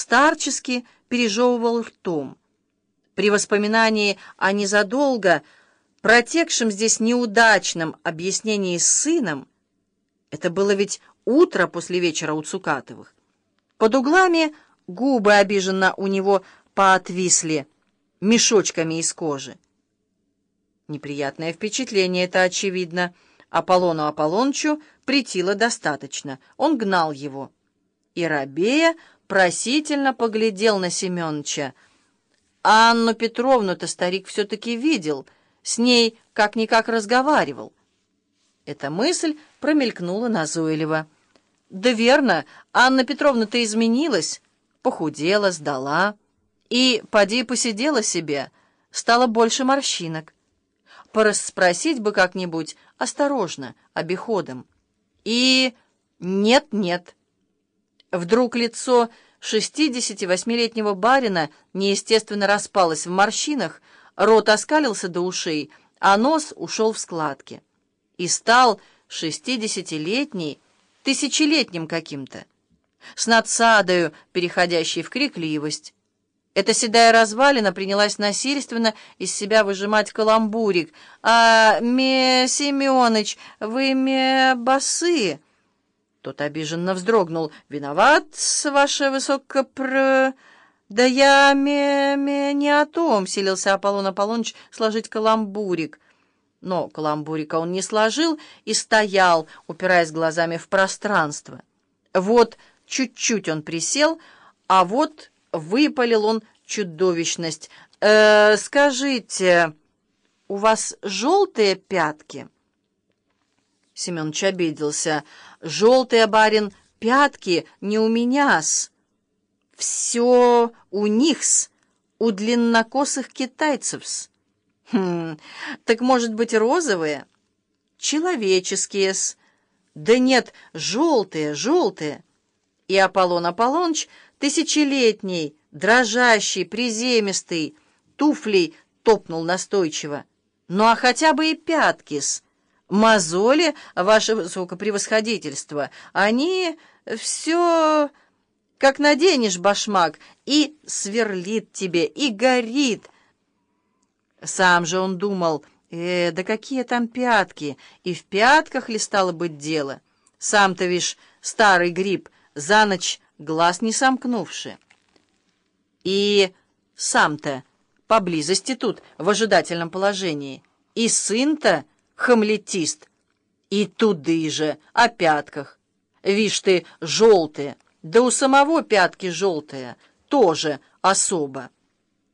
старчески пережевывал ртом. При воспоминании о незадолго протекшем здесь неудачном объяснении с сыном, это было ведь утро после вечера у Цукатовых, под углами губы обиженно у него поотвисли мешочками из кожи. Неприятное впечатление, это очевидно. Аполлону Аполлончу притило достаточно. Он гнал его. И Рабея просительно поглядел на Семеновича. Анну Петровну-то старик все-таки видел, с ней как-никак разговаривал. Эта мысль промелькнула назойливо. Да верно, Анна Петровна-то изменилась, похудела, сдала. И, поди, посидела себе, стало больше морщинок. Порасспросить бы как-нибудь осторожно, обиходом. И нет-нет. Вдруг лицо 68-летнего барина неестественно распалось в морщинах, рот оскалился до ушей, а нос ушел в складки. И стал шестидесятилетний, тысячелетним каким-то, с надсадою, переходящей в крикливость. Эта седая развалина принялась насильственно из себя выжимать каламбурик. «А, ме, Семёныч, вы ме басы?» Тот обиженно вздрогнул. «Виноват, ваше высокопр...» «Да я ме, ме не о том», — селился Аполлон Аполлоныч сложить каламбурик. Но каламбурика он не сложил и стоял, упираясь глазами в пространство. Вот чуть-чуть он присел, а вот выпалил он чудовищность. «Э, «Скажите, у вас желтые пятки?» Семенович обиделся. «Желтые, барин, пятки не у меня-с. Все у них-с, у длиннокосых китайцев-с. Хм, так, может быть, розовые? Человеческие-с. Да нет, желтые, желтые». И Аполлон Аполлоныч тысячелетний, дрожащий, приземистый, туфлей топнул настойчиво. Ну а хотя бы и пяткис. Мозоли, ваше высокопревосходительство, они все... Как наденешь башмак, и сверлит тебе, и горит. Сам же он думал, э, да какие там пятки, и в пятках ли стало быть дело? Сам-то, вишь, старый гриб, за ночь глаз не сомкнувши. И сам-то поблизости тут, в ожидательном положении. И сын-то хамлетист. И туды же, о пятках. Вишь ты, желтые, да у самого пятки желтые, тоже особо.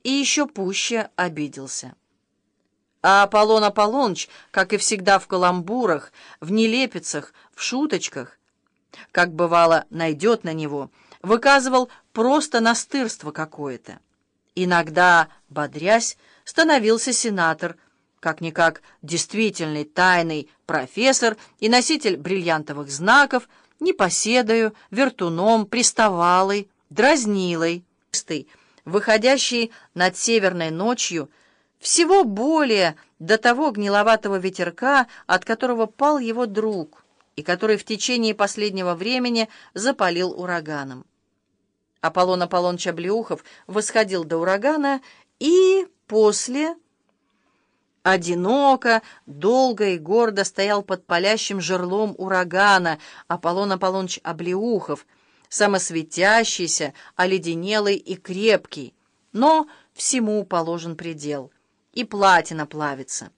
И еще пуще обиделся. А Аполлон Аполлоныч, как и всегда в каламбурах, в нелепицах, в шуточках, как бывало, найдет на него, выказывал просто настырство какое-то. Иногда, бодрясь, становился сенатор, как-никак действительный тайный профессор и носитель бриллиантовых знаков, непоседою, вертуном, приставалой, дразнилой, выходящий над северной ночью, всего более до того гниловатого ветерка, от которого пал его друг, и который в течение последнего времени запалил ураганом. Аполлон Аполлоныч Облеухов восходил до урагана и после... Одиноко, долго и гордо стоял под палящим жерлом урагана Аполлон Аполлоныч Облеухов, самосветящийся, оледенелый и крепкий, но всему положен предел, и платина плавится.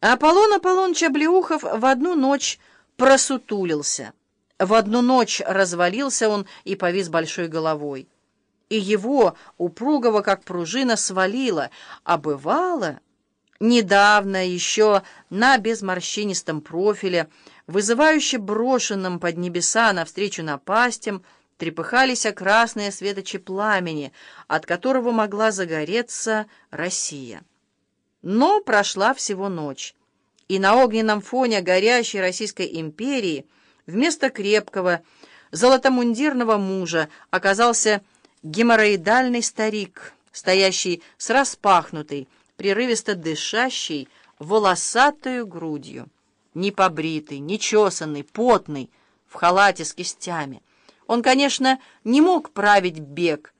Аполлон Аполлоныч Облеухов в одну ночь просутулился — в одну ночь развалился он и повис большой головой. И его, упругого как пружина, свалило, а бывало... Недавно еще на безморщинистом профиле, вызывающе брошенном под небеса навстречу напастям, трепыхались красные светочи пламени, от которого могла загореться Россия. Но прошла всего ночь, и на огненном фоне горящей Российской империи — Вместо крепкого, золотомундирного мужа оказался геморроидальный старик, стоящий с распахнутой, прерывисто дышащей, волосатою грудью, не побритый, не чесанный, потный, в халате с кистями. Он, конечно, не мог править бег,